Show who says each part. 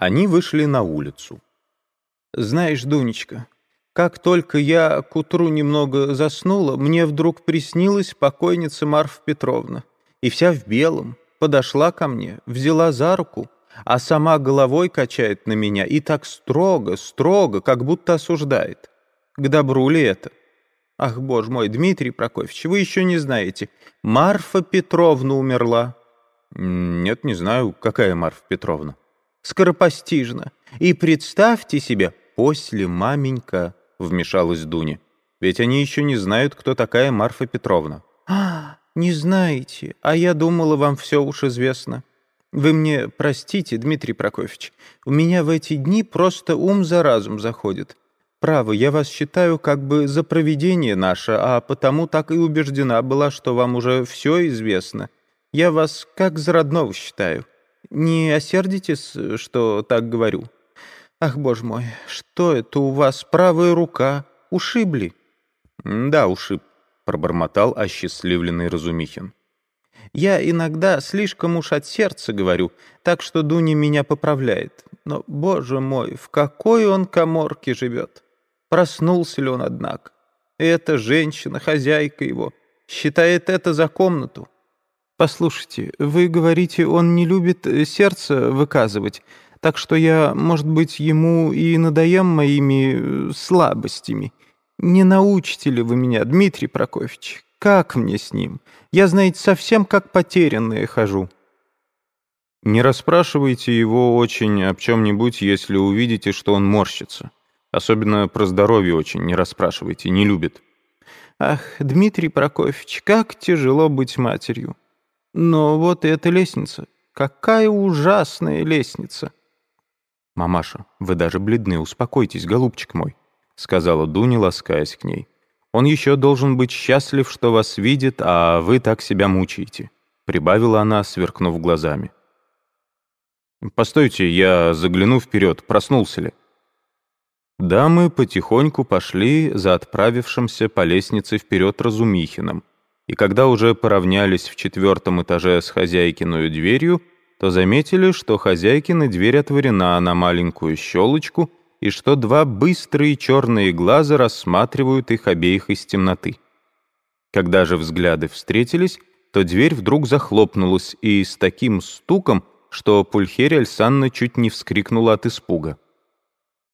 Speaker 1: Они вышли на улицу.
Speaker 2: «Знаешь, Дунечка, как только я к утру немного заснула, мне вдруг приснилась покойница Марфа Петровна, и вся в белом, подошла ко мне, взяла за руку, а сама головой качает на меня и так строго, строго, как будто осуждает. К добру ли это? Ах, боже мой, Дмитрий Прокофьевич, вы еще не знаете, Марфа Петровна умерла.
Speaker 1: Нет, не знаю, какая Марфа Петровна.
Speaker 2: Скоропостижно. И представьте себе, после маменька, вмешалась Дуня.
Speaker 1: Ведь они еще не знают, кто такая Марфа Петровна.
Speaker 2: А, не знаете, а я думала, вам все уж известно. Вы мне простите, Дмитрий Прокофьевич, у меня в эти дни просто ум за разум заходит. Право, я вас считаю как бы за провидение наше, а потому так и убеждена была, что вам уже все известно. Я вас как за родного считаю. Не осердитесь, что так говорю? Ах, боже мой, что это у вас, правая рука? Ушибли?»
Speaker 1: «Да, ушиб», — пробормотал осчастливленный Разумихин.
Speaker 2: «Я иногда слишком уж от сердца говорю, так что Дуня меня поправляет. Но, боже мой, в какой он коморке живет!» Проснулся ли он, однако? Эта женщина, хозяйка его, считает это за комнату. Послушайте, вы говорите, он не любит э, сердце выказывать, так что я, может быть, ему и надоем моими э, слабостями. Не научите ли вы меня, Дмитрий Прокофьевич? Как мне с ним? Я, знаете, совсем как потерянная хожу».
Speaker 1: «Не расспрашивайте его очень об чем-нибудь, если увидите, что он морщится. Особенно про здоровье очень не расспрашивайте, не любит.
Speaker 2: Ах, Дмитрий Прокофьевич, как тяжело быть матерью. Но вот эта лестница, какая ужасная лестница.
Speaker 1: «Мамаша, вы даже бледны, успокойтесь, голубчик мой», — сказала Дуня, ласкаясь к ней. «Он еще должен быть счастлив, что вас видит, а вы так себя мучаете», — прибавила она, сверкнув глазами. «Постойте, я загляну вперед, проснулся ли?» Дамы потихоньку пошли за отправившимся по лестнице вперед Разумихиным, и когда уже поравнялись в четвертом этаже с хозяйкиной дверью, то заметили, что хозяйкина дверь отворена на маленькую щелочку и что два быстрые черные глаза рассматривают их обеих из темноты. Когда же взгляды встретились, то дверь вдруг захлопнулась и с таким стуком, что Пульхерия Альсанна чуть не вскрикнула от испуга.